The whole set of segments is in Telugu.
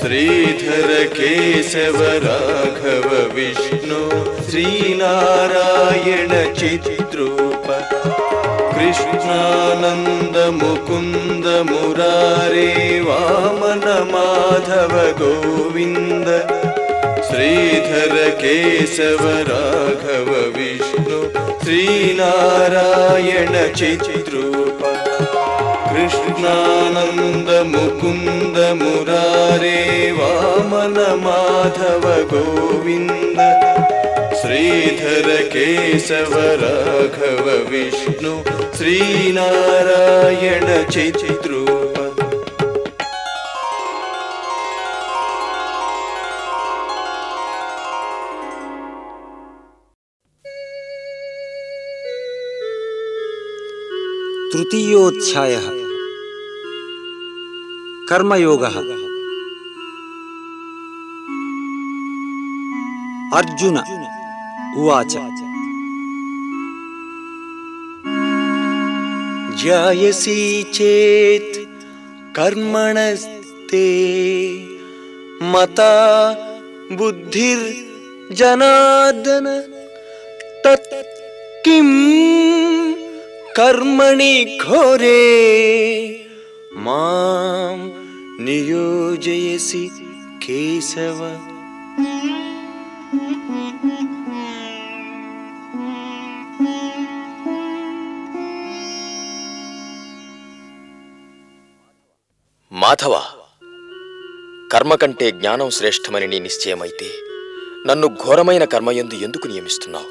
श्रीधर केशव राघव विष्णु श्रीनारायण चित्रूप कृष्णानन्द मुकुन्द मुरारे वामन माधव गोविन्द श्रीधर केशव राघव विष्णु श्रीनारायण चैत्रूप कृष्णानन्दमुकुन्द मुरारे वामन माधव गोविन्द श्रीधर केशव राघव विष्णु श्रीनारायण विष्णुश्रीनारायण तृतीयोऽध्यायः। कर्मयोगः। अर्जुन उवाच। ध्यायसि चेत् कर्मणस्ते मता बुद्धिर्जनार्दन तत् किं कर्मणि घोरे माँ नियोजयसि केशव మాధవ కర్మ కంటే జ్ఞానం శ్రేష్టమని నీ నిశ్చయమైతే నన్ను ఘోరమైన కర్మయందు ఎందుకు నియమిస్తున్నావు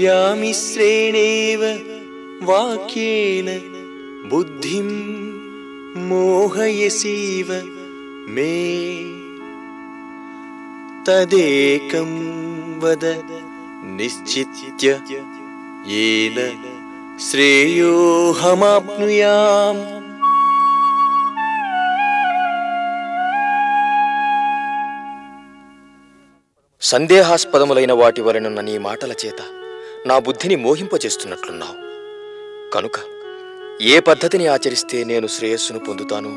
व्यामिश्रेणेव वाक्येन बुद्धिं मोहयसीव मे तदेकं वद निश्चित्य येन श्रेयोऽहमाप्नुयाम् సందేహాస్పదములైన వాటి వలనున్న నీ మాటల చేత నా బుద్ధిని మోహింపజేస్తున్నట్లున్నావు. కనుక ఏ పద్ధతిని ఆచరిస్తే నేను శ్రేయస్సును పొందుతాను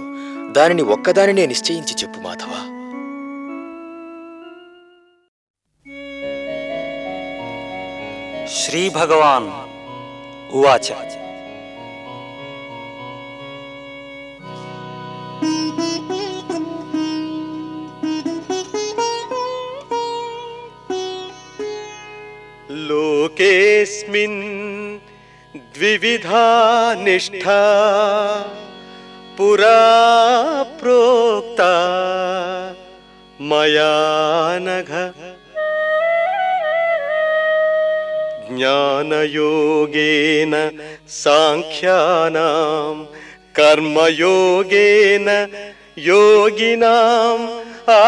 దానిని ఒక్కదానినే నిశ్చయించి చెప్పు మాధవ. శ్రీ భగవాన్ ఉవాచ. लोकेऽस्मिन् द्विविधा निष्ठा पुरा प्रोक्ता मया ज्ञानयोगेन साङ्ख्यानां कर्मयोगेन योगिनाम् आ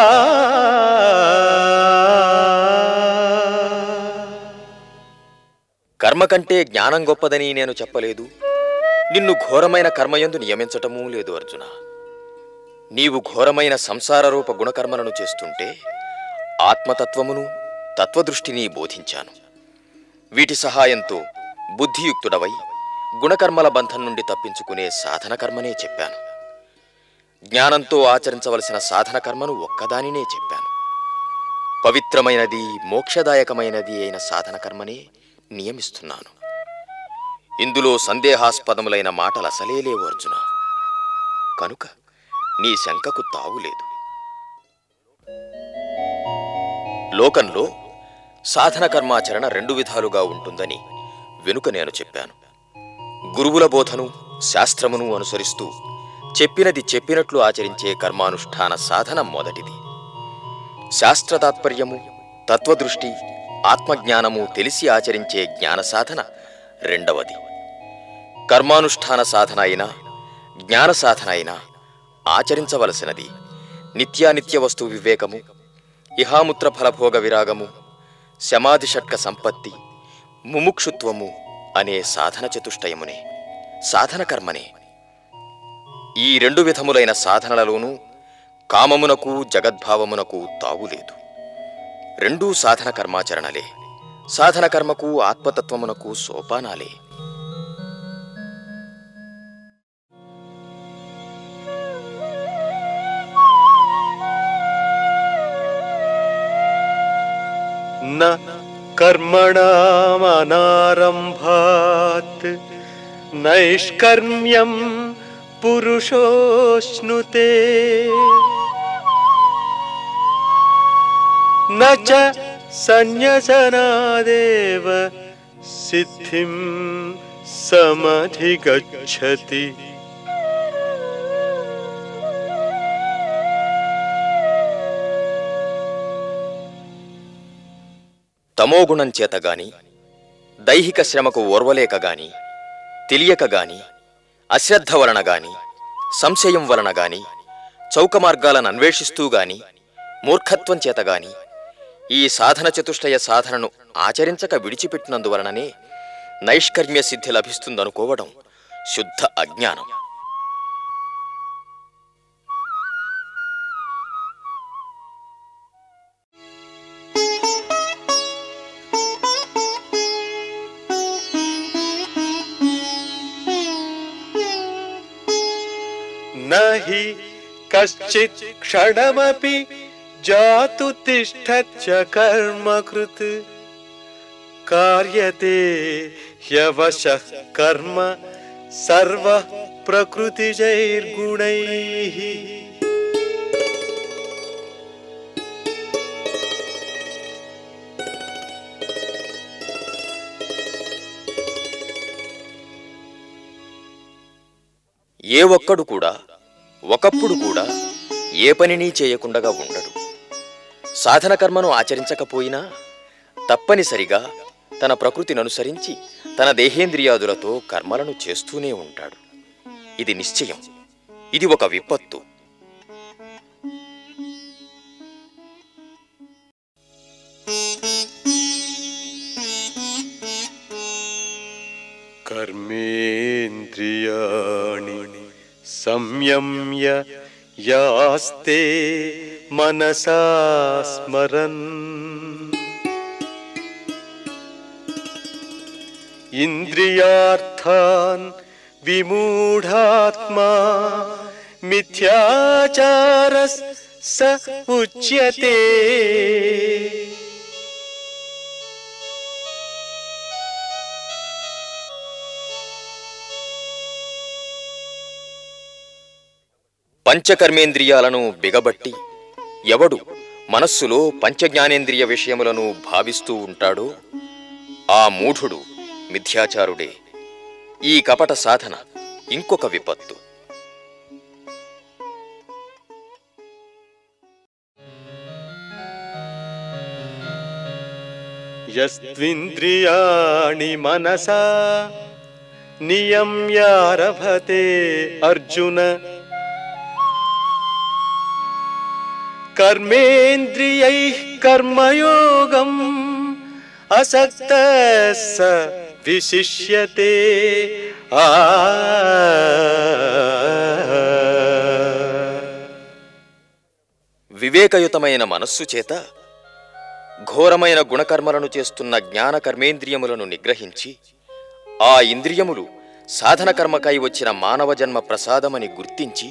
కర్మ కంటే జ్ఞానం గొప్పదని నేను చెప్పలేదు. నిన్ను ఘోరమైన కర్మయందు నియమించటమూ లేదు అర్జున. నీవు ఘోరమైన సంసార రూప గుణకర్మలను చేస్తుంటే ఆత్మతత్వమును తత్వదృష్టిని బోధించాను. వీటి సహాయంతో బుద్ధియుక్తుడవై గుణకర్మల బంధం నుండి తప్పించుకునే సాధన కర్మనే చెప్పాను. జ్ఞానంతో ఆచరించవలసిన సాధన కర్మను ఒక్కదానినే చెప్పాను. పవిత్రమైనది మోక్షదాయకమైనది అయిన సాధన కర్మనే నియమిస్తున్నాను. ఇందులో సందేహాస్పదములైన మాటలు అసలే లేవు అర్జున. కనుక నీ శంకకు తావులేదు లోకంలో సాధన కర్మాచరణ రెండు విధాలుగా ఉంటుందని వెనుక నేను చెప్పాను. గురువుల బోధను శాస్త్రమును అనుసరిస్తూ చెప్పినది చెప్పినట్లు ఆచరించే కర్మానుష్ఠాన సాధన మొదటిది. శాస్త్ర తాత్పర్యము తత్వదృష్టి ఆత్మజ్ఞానము తెలిసి ఆచరించే జ్ఞాన సాధన రెండవది. కర్మానుష్ఠాన సాధన అయినా జ్ఞాన సాధన అయినా ఆచరించవలసినది నిత్యానిత్య వస్తు వివేకము ఇహాముత్ర ఫలభోగ విరాగము శమాధి షట్క సంపత్తి ముముక్షుత్వము అనే సాధన చతుష్టయమునే సాధన కర్మనే. ఈ రెండు విధములైన సాధనలలోనూ కామమునకు జగద్భావమునకు తావులేదు. రెండూ సాధన కర్మాచరణలే. సాధన కర్మకు ఆత్మతత్వమునకు సోపానాలే. కర్మణమనారంభాత్ నైష్కర్మ్యం పురుషోష్ణుతే. నచ సన్యసనాదేవ సిద్ధిం సమధిగచ్చతి తమోగుణం చేత గాని దైహిక శ్రమకు ఓర్వలేక గాని తెలియక గాని అశ్రద్ధ వలన గాని సంశయం వలన గాని చౌక మార్గాలను అన్వేషిస్తూ గాని మూర్ఖత్వం చేత గాని ఈ సాధన చతుష్టయ సాధనను ఆచరించక విడిచిపెట్టినందువలననే నైష్కర్మ్య సిద్ధి లభిస్తుందనుకోవడం శుద్ధ అజ్ఞానం. నహి కశ్చిత్ క్షణమపి जातु तिष्ठच्च कर्मकृत् कार्यते ह्यवशः कर्म सर्वः प्रकृतिजैर्गुणैः ఏ ఒక్కడు కూడా ఒకప్పుడు కూడా ఏ పనిని చేయకుండగా ఉండడు సాధన కర్మను ఆచరించకపోయినా తప్పనిసరిగా తన ప్రకృతిని అనుసరించి తన దేహేంద్రియాదులతో కర్మలను చేస్తూనే ఉంటాడు. ఇది నిశ్చయం. ఇది ఒక విపత్తు. కర్మేంద్రియాణి సంయమ్య यास्ते मनसा स्मरन्। इन्द्रियार्थान् विमूढात्मा मिथ्याचारस उच्यते। పంచకర్మేంద్రియాలను బిగబట్టి ఎవడు మనస్సులో పంచజ్ఞానేంద్రియ విషయములను భావిస్తూ ఉంటాడో ఆ మూఢుడు మిథ్యాచారుడే. ఈ కపట సాధన ఇంకొక విపత్తు. యస్వింద్రియాణి మనసా నియమ్యారభతే అర్జున कर्मेन्द्रियैः कर्मयोगम् असक्तः स विशिष्यते आ వివేకయుతమైన మనస్సు చేత ఘోరమైన గుణకర్మలను చేస్తున్న జ్ఞాన కర్మేంద్రియములను నిగ్రహించి ఆ ఇంద్రియములు సాధన కర్మకై వచ్చిన మానవ జన్మ ప్రసాదమని గుర్తించి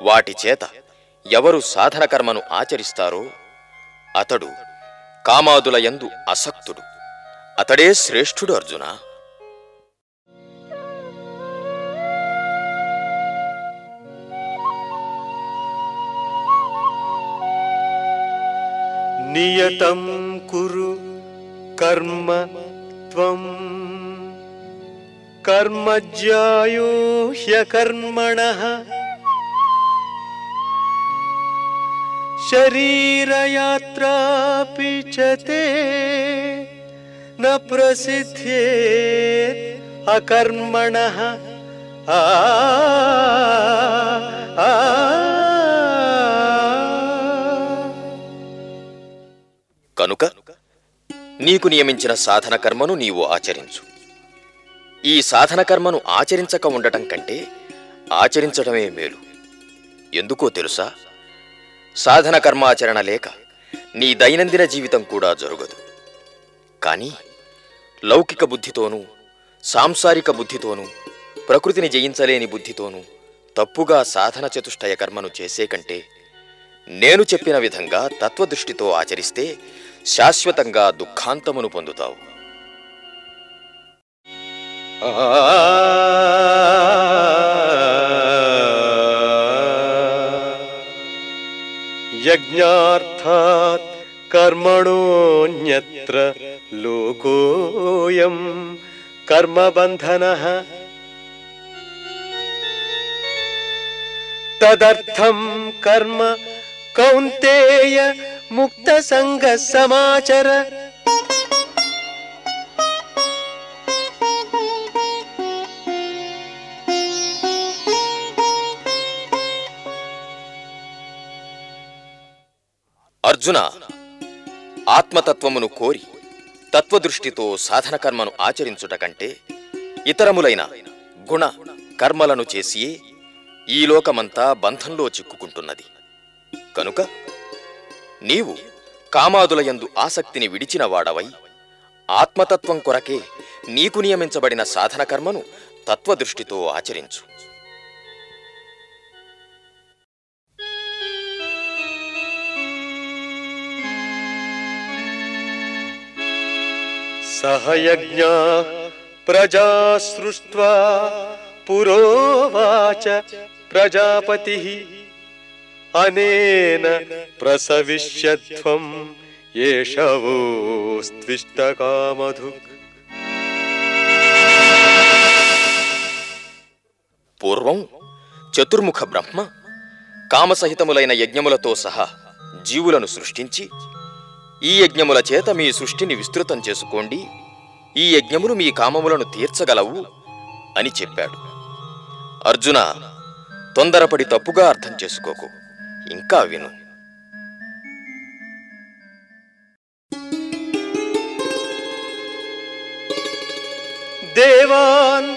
వాటి చేత ఎవరు సాధన కర్మను ఆచరిస్తారో అతడు కామాదుల యందు అసక్తుడు. అతడే శ్రేష్ఠుడు అర్జున. నియతం కురు కర్మ త్వం. కర్మజ్యాయో హ్యకర్మణ శరీరయాత్రాపి చ తే న ప్రసిద్ధేత్ అకర్మణః ఆ ఆ కనుక నీకు నియమించిన సాధన కర్మను నీవు ఆచరించు. ఈ సాధన కర్మను ఆచరించక ఉండటం కంటే ఆచరించడమే మేలు. ఎందుకో తెలుసా? సాధన కర్మాచరణ లేక నీ దైనందిన జీవితం కూడా జరగదు. కానీ లౌకిక బుద్ధితోనూ సాంసారిక బుద్ధితోనూ ప్రకృతిని జయించలేని బుద్ధితోనూ తప్పుగా సాధన చతుష్టయ కర్మను చేసే కంటే నేను చెప్పిన విధంగా తత్వదృష్టితో ఆచరిస్తే శాశ్వతంగా దుఃఖాంతమును పొందుతావు. ఆ यज्ञार्थात् कर्मणोऽन्यत्र लोकोऽयं कर्मबन्धनः। तदर्थं कर्म कौन्तेय मुक्तसङ्गसमाचर। అర్జున ఆత్మతత్వమును కోరి తత్వదృష్టితో సాధన కర్మను ఆచరించుట కంటే ఇతరములైన గుణ కర్మలను చేసియే ఈ లోకమంతా బంధంలో చిక్కుకుంటున్నది. కనుక నీవు కామాదులయందు ఆసక్తిని విడిచిన వాడవై ఆత్మతత్వం కొరకే నీకు నియమించబడిన సాధన కర్మను తత్వదృష్టితో ఆచరించు. సహయజ్ఞా ప్రజా సృష్ట్వా పురోవాచ ప్రజాపతి. అనేన ప్రసవిష్యధ్వం ఏషవోస్త్విష్టకామధు పూర్వం చతుర్ముఖ బ్రహ్మ కామసహితములైన యజ్ఞములతో సహా జీవులను సృష్టించి ఈ యజ్ఞముల చేత మీ సృష్టిని విస్తృతం చేసుకోండి. ఈ యజ్ఞములు మీ కామములను తీర్చగలవు అని చెప్పాడు. అర్జున తొందరపడి తప్పుగా అర్థం చేసుకోకు. ఇంకా విను. దేవాన్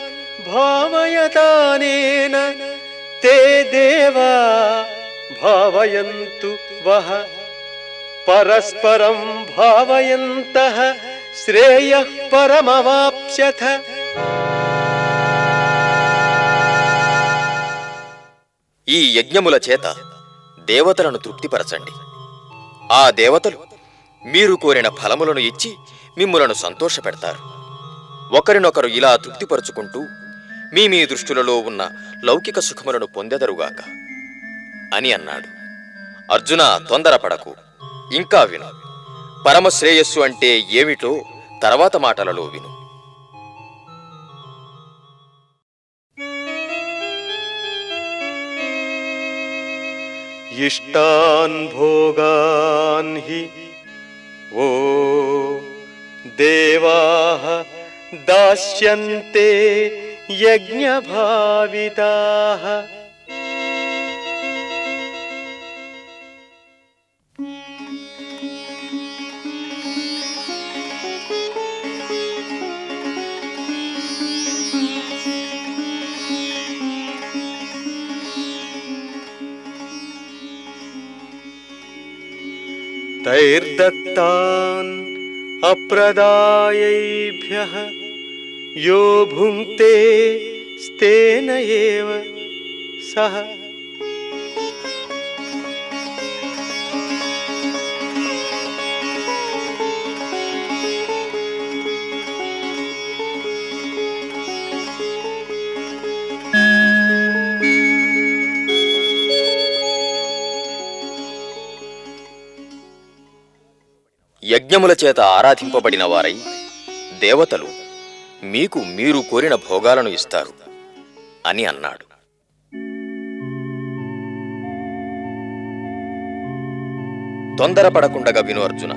భావయతానేన తే దేవా భావయంతు వహ పరస్పరం భావయంత శ్రేయ పరమవాప్స్యథ ఈ యజ్ఞముల చేత దేవతలను తృప్తిపరచండి. ఆ దేవతలు మీరు కోరిన ఫలములను ఇచ్చి మిమ్ములను సంతోషపెడతారు. ఒకరినొకరు ఇలా తృప్తిపరుచుకుంటూ మీ మీ దృష్టులలో ఉన్న లౌకిక సుఖములను పొందెదరుగాక అని అన్నాడు. అర్జున తొందరపడకు. ఇంకా విను. పరమశ్రేయస్సు అంటే ఏమిటో తర్వాత మాటలలో విను. ఇష్టాన్ భోగాన్ హి ఓ దేవా దాస్యంతే యజ్ఞభావితాః. तैर्दत्तान् अप्रदायैभ्यः यो भुङ्क्ते स्तेन एव सः। యజ్ఞముల చేత ఆరాధింపబడిన వారై దేవతలు మీకు మీరు కోరిన భోగాలను ఇస్తారు అని అన్నాడు. తొందరపడకుండగా విను అర్జున.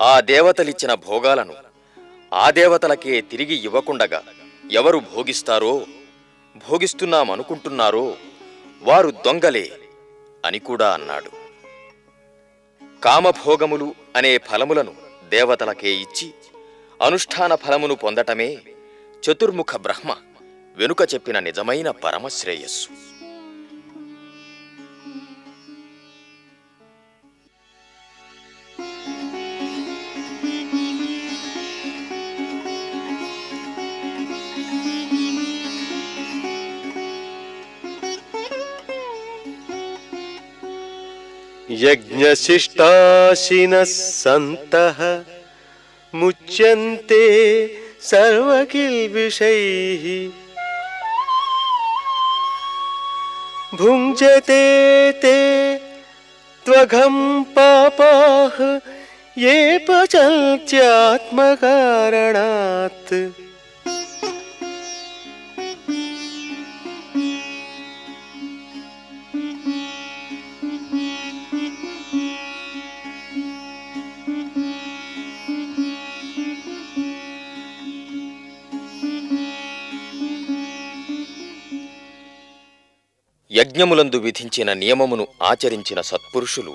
ఆ దేవతలిచ్చిన భోగాలను ఆ దేవతలకే తిరిగి ఇవ్వకుండగా ఎవరు భోగిస్తారో భోగిస్తున్నామనుకుంటున్నారో వారు దొంగలే అని కూడా అన్నాడు. కామభోగములు అనే ఫలములను దేవతలకే ఇచ్చి అనుష్ఠాన ఫలమును పొందటమే చతుర్ముఖ బ్రహ్మ వెనుక చెప్పిన నిజమైన పరమశ్రేయస్సు. यज्ञशिष्टाशिनः सन्तः मुच्यन्ते सर्वकिल्बिषैः। भुञ्जते ते त्वघं पापाः ये पचन्त्यात्मकारणात् యజ్ఞములందు విధించిన నియమమును ఆచరించిన సత్పురుషులు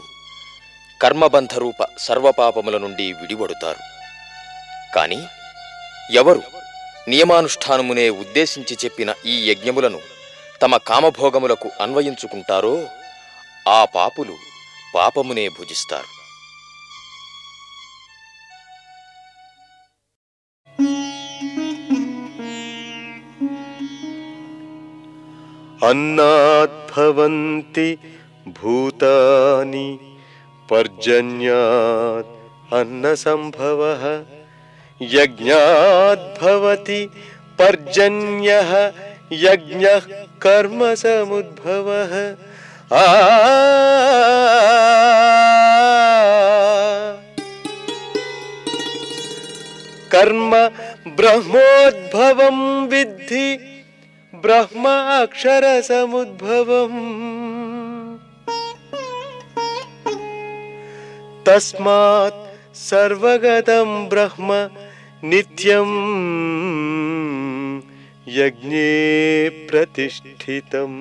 కర్మబంధరూప సర్వపాపముల నుండి విడివడుతారు కాని ఎవరు నియమానుష్ఠానమునే ఉద్దేశించి చెప్పిన ఈ యజ్ఞములను తమ కామభోగములకు అన్వయించుకుంటారో ఆ పాపులు పాపమునే భుజిస్తారు. अन्नाद्भवन्ति भूतानि पर्जन्यात् अन्नसम्भवः। यज्ञाद्भवति पर्जन्यः यज्ञः कर्मसमुद्भवः कर्म ब्रह्मोद्भवं विद्धि ब्रह्म अक्षरसमुद्भवम् तस्मात् सर्वगतं ब्रह्म नित्यं यज्ञे प्रतिष्ठितम्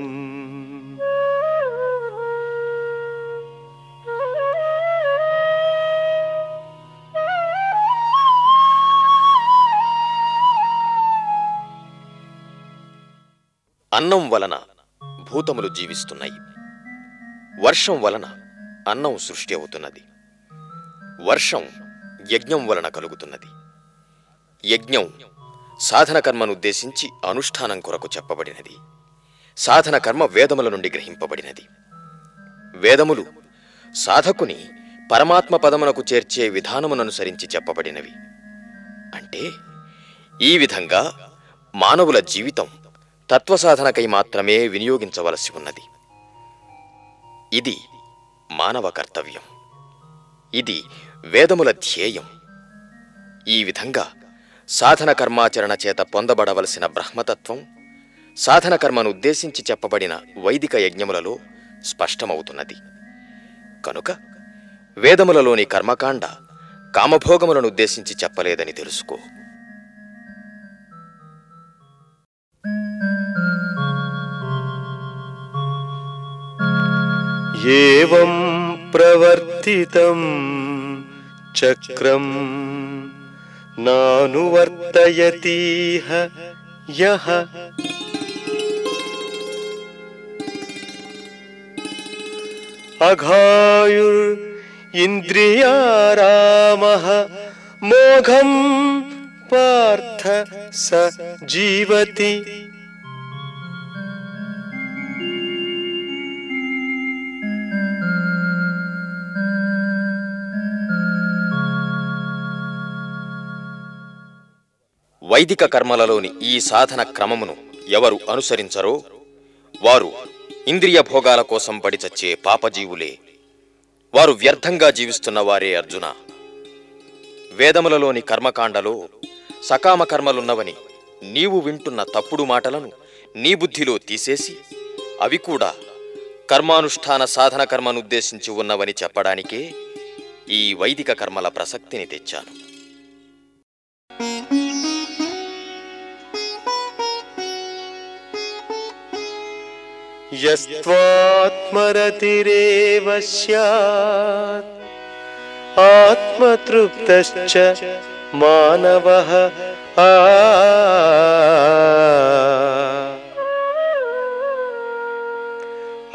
అన్నం వలన భూతములు జీవిస్తున్నాయి. వర్షం వలన అన్నం సృష్టి అవుతున్నది. వర్షం యజ్ఞం వలన కలుగుతున్నది. యజ్ఞం సాధన అనుష్ఠానం కొరకు చెప్పబడినది. సాధన కర్మ వేదముల నుండి గ్రహింపబడినది. వేదములు సాధకుని పరమాత్మ పదమునకు చేర్చే విధానముననుసరించి చెప్పబడినవి. అంటే ఈ విధంగా మానవుల జీవితం తత్వసాధనకై మాత్రమే వినియోగించవలసి ఉన్నది ఇది మానవ కర్తవ్యం ఇది వేదముల ధ్యేయం. ఈ విధంగా సాధన కర్మాచరణ చేత పొందబడవలసిన బ్రహ్మతత్వం సాధన కర్మను ఉద్దేశించి చెప్పబడిన వైదిక యజ్ఞములలో స్పష్టమవుతున్నది. కనుక వేదములలోని కర్మకాండ కామభోగములను ఉద్దేశించి చెప్పలేదని తెలుసుకో. एवं प्रवर्तितं चक्रम् नानुवर्तयतीह यः। अघायुरिन्द्रियारामः मोघं पार्थ स जीवति వైదిక కర్మలలోని ఈ సాధన క్రమమును ఎవరు అనుసరించరో వారు ఇంద్రియ భోగాల కోసం పడి చచ్చే పాపజీవులే. వారు వ్యర్థంగా జీవిస్తున్న వారే అర్జున. వేదములలోని కర్మకాండలో సకామ కర్మలున్నవని నీవు వింటున్న తప్పుడు మాటలను నీ బుద్ధిలో తీసేసి అవి కూడా కర్మానుష్ఠాన సాధన కర్మనుద్దేశించి ఉన్నవని చెప్పడానికే ఈ వైదిక కర్మల ప్రసక్తిని తెచ్చాను. यस्त्वात्मरतिरेव स्यात्। आत्मतृप्तश्च मानवः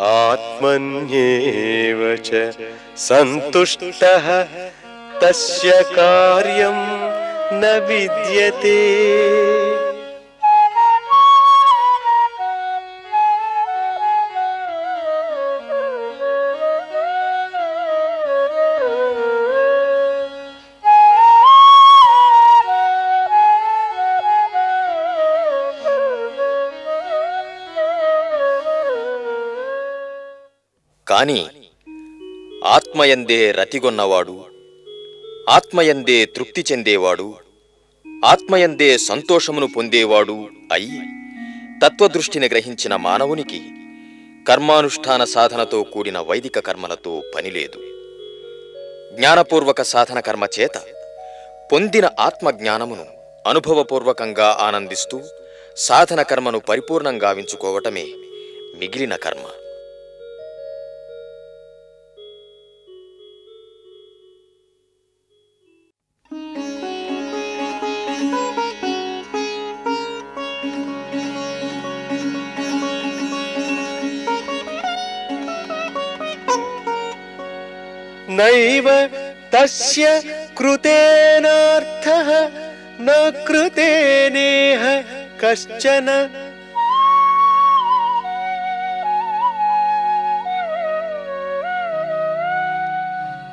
आत्मन्येव च सन्तुष्टः तस्य कार्यं न विद्यते కాని ఆత్మయందే రతిగొన్నవాడు ఆత్మయందే తృప్తి చెందేవాడు ఆత్మయందే సంతోషమును పొందేవాడు అయి తత్వదృష్టిని గ్రహించిన మానవునికి కర్మానుష్ఠాన సాధనతో కూడిన వైదిక కర్మలతో పనిలేదు. జ్ఞానపూర్వక సాధన కర్మ చేత పొందిన ఆత్మజ్ఞానమును అనుభవపూర్వకంగా ఆనందిస్తూ సాధన కర్మను పరిపూర్ణంగా గావించుకోవటమే మిగిలిన కర్మ. नैव तस्य कृतेनार्थः न कृतेनेह कश्चन।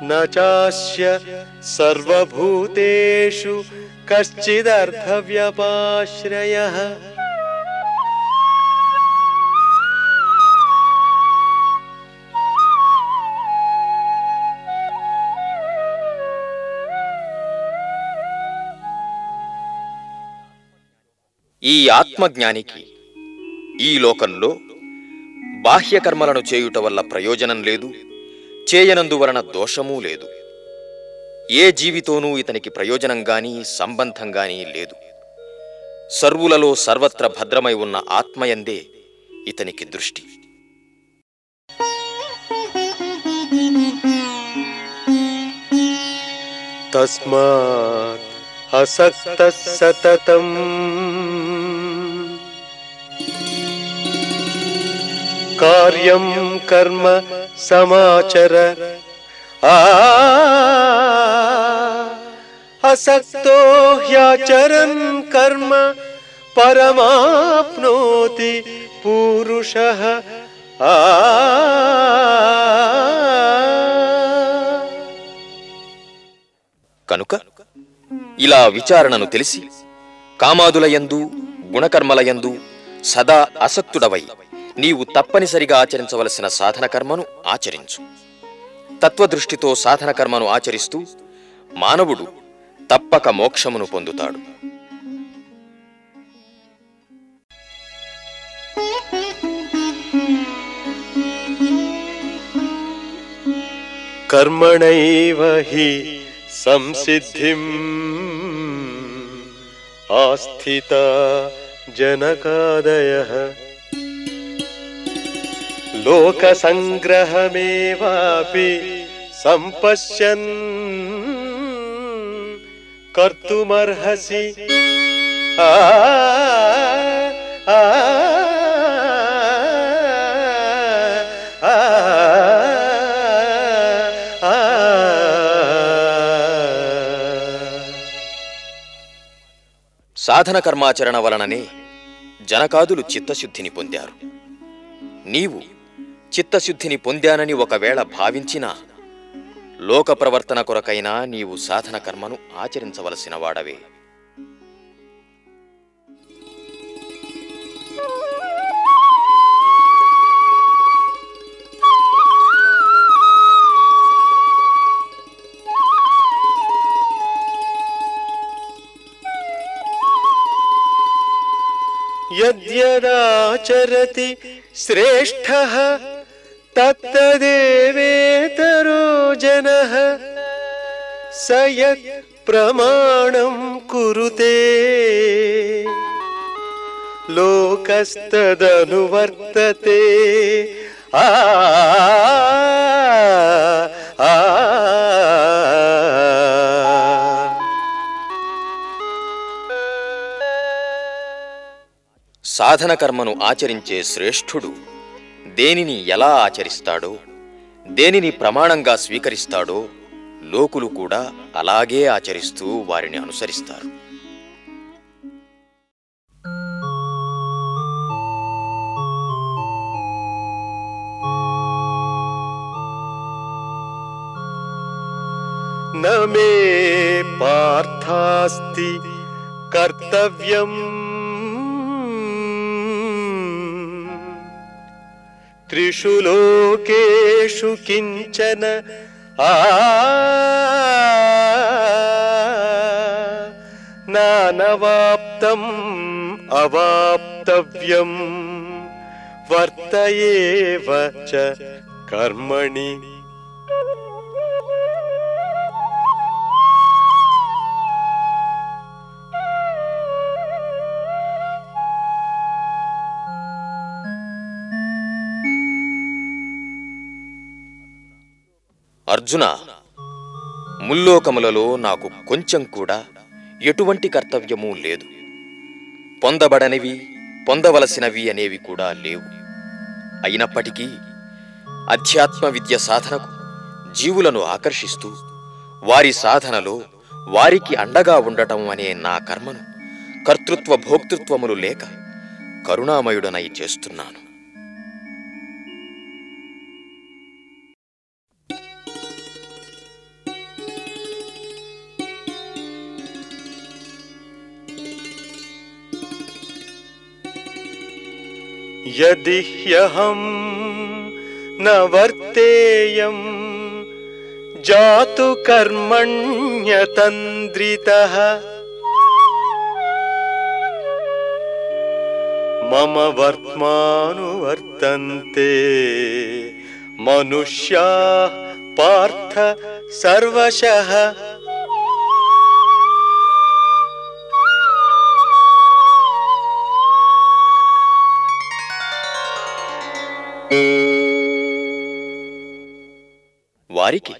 न चास्य सर्वभूतेषु कश्चिदर्थव्यपाश्रयः। ఈ ఆత్మజ్ఞానికి ఈ లోకంలో బాహ్యకర్మలను చేయుట వల్ల ప్రయోజనం లేదు చేయనందువలన దోషమూ లేదు. ఏ జీవితోనూ ఇతనికి ప్రయోజనం గాని సంబంధం గాని లేదు. సర్వులలో సర్వత్ర భద్రమై ఉన్న ఆత్మయందే ఇతనికి దృష్టి. తస్మాత్ అసక్త సతతం कार्यं कर्म समाचर आ असक्तो ह्याचरन् कर्म परमाप्नोति पूरुषः आ కనుక ఇలా విచారణను తెలిసి కామాదులయందు గుణకర్మలయందు సదా అసక్తుడవై నీవు తప్పనిసరిగా ఆచరించవలసిన సాధన కర్మను ఆచరించు. తత్వదృష్టితో సాధన కర్మను ఆచరిస్తూ మానవుడు తప్పక మోక్షమును పొందుతాడు. కర్మణైవ సంసిద్ధిం ఆస్థిత జనకాదయ लोकसङ्ग्रहमेवापि सम्पश्यन् कर्तुमर्हसि आ आ ఆ సాధన కర్మాచరణ వలననే జనకాదులు చిత్తశుద్ధిని పొందారు నీవు చిత్తశుద్ధిని పొందానని ఒకవేళ భావించినా లోక ప్రవర్తన కొరకైనా నీవు సాధన కర్మను ఆచరించవలసిన వాడవే. यद्यदाचरति శ్రేష్ఠ తత్తదేవేతరో జన స ప్రమాణం కురుతే లోకస్తదనువర్తతే ఆ ఆ, ఆ సాధన కర్మను ఆచరించే శ్రేష్ఠుడు దేనిని ఎలా ఆచరిస్తాడో దేనిని ప్రమాణంగా స్వీకరిస్తాడో లోకులు కూడా అలాగే ఆచరిస్తూ వారిని అనుసరిస్తారు. నమే పార్థాస్తి కర్తవ్యం त्रिषु लोकेषु किञ्चन नानवाप्तम् अवाप्तव्यम् वर्त एव च कर्मणि అర్జున ముల్లోకములలో నాకు కొంచెం కూడా ఎటువంటి కర్తవ్యమూ లేదు. పొందబడనివి పొందవలసినవి అనేవి కూడా లేవు. అయినప్పటికీ అధ్యాత్మ విద్య సాధనకు జీవులను ఆకర్షిస్తూ వారి సాధనలో వారికి అండగా ఉండటం అనే నా కర్మను కర్తృత్వ భోక్తృత్వములు లేక కరుణామయుడనై చేస్తున్నాను. यदि ह्यहं न वर्तेयं जातु कर्मण्यतन्द्रितः। मम वर्त्मानुवर्तन्ते मनुष्याः पार्थ सर्वशः వారికి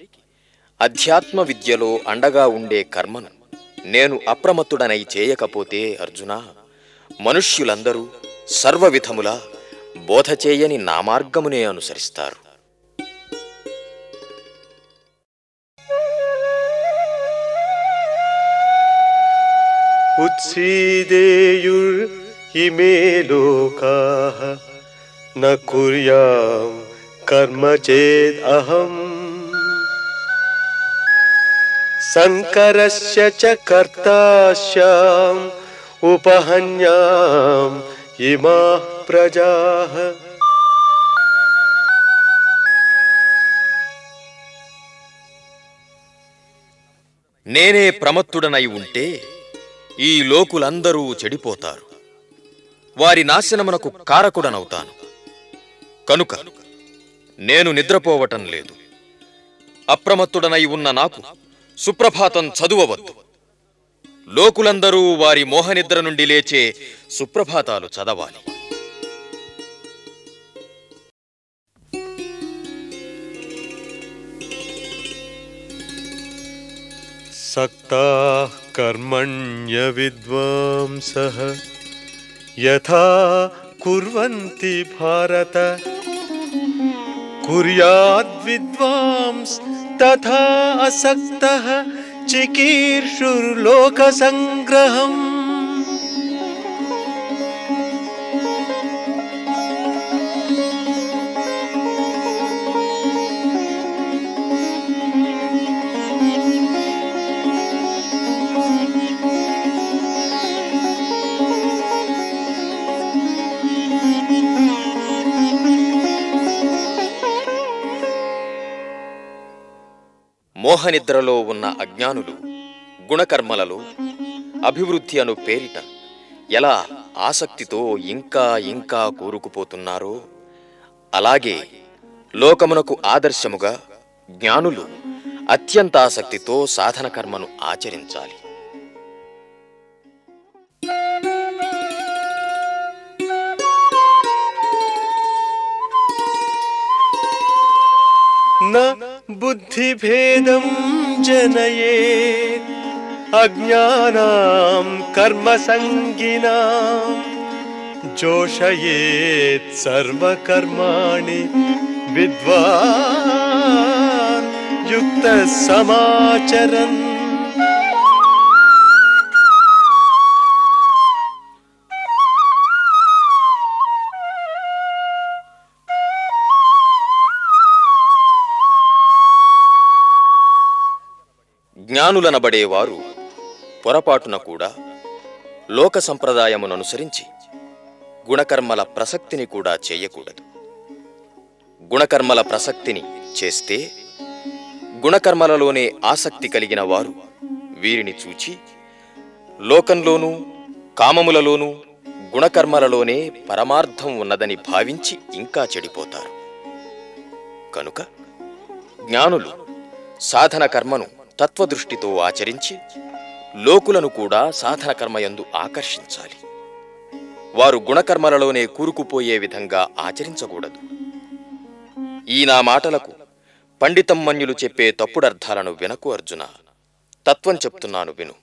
అధ్యాత్మ విద్యలో అండగా ఉండే కర్మను నేను అప్రమత్తుడనై చేయకపోతే అర్జున మనుష్యులందరూ సర్వ విధములా బోధ చేయని నా మార్గమునే అనుసరిస్తారు उत्सीदेयुर्इमे लोकाः न कुर्यां कर्म चेदहम् शङ्करस्य च कर्तास्याम् उपहन्याम् इमाः प्रजाः నేనే ప్రమత్తుడనై ఉంటే ఈ లోకులందరూ చెడిపోతారు వారి నాశనమునకు కారకుడనవుతాను కనుక నేను నిద్రపోవటం లేదు అప్రమత్తుడనై ఉన్న నాకు సుప్రభాతం చదువవద్దు లోకులందరూ వారి మోహనిద్ర నుండి లేచే సుప్రభాతాలు చదవాలి सक्ताः कर्मण्यविद्वांसः यथा कुर्वन्ति भारत कुर्याद्विद्वांस् तथा असक्तः चिकीर्षुर्लोकसङ्ग्रहम् మోహనిద్రలో ఉన్న అజ్ఞానులు గుణకర్మలలో అభివృద్ధి అను పేరిట ఎలా ఆసక్తితో ఇంకా ఇంకా కూరుకుపోతున్నారో అలాగే లోకమునకు ఆదర్శముగా జ్ఞానులు అత్యంత ఆసక్తితో సాధన కర్మను ఆచరించాలి. నా बुद्धिभेदं जनयेत् अज्ञानां कर्मसङ्गिनां जोषयेत् सर्वकर्माणि विद्वान् युक्तः జ్ఞానులనబడేవారు పొరపాటున కూడా లోక సంప్రదాయముననుసరించి గుణకర్మల ప్రసక్తిని కూడా చేయకూడదు. గుణకర్మల ప్రసక్తిని చేస్తే గుణకర్మలలోనే ఆసక్తి కలిగిన వారు వీరిని చూచి లోకంలోనూ కామములలోనూ గుణకర్మలలోనే పరమార్థం ఉన్నదని భావించి ఇంకా చెడిపోతారు. కనుక జ్ఞానులు సాధన కర్మను తత్వదృష్టితో ఆచరించి లోకులను కూడా సాధన కర్మయందు ఆకర్షించాలి. వారు గుణకర్మలలోనే కూరుకుపోయే విధంగా ఆచరించకూడదు. ఈ నా మాటలకు పండితమ్మన్యులు చెప్పే తప్పుడర్థాలను వినకు అర్జున. తత్వం చెప్తున్నాను విను.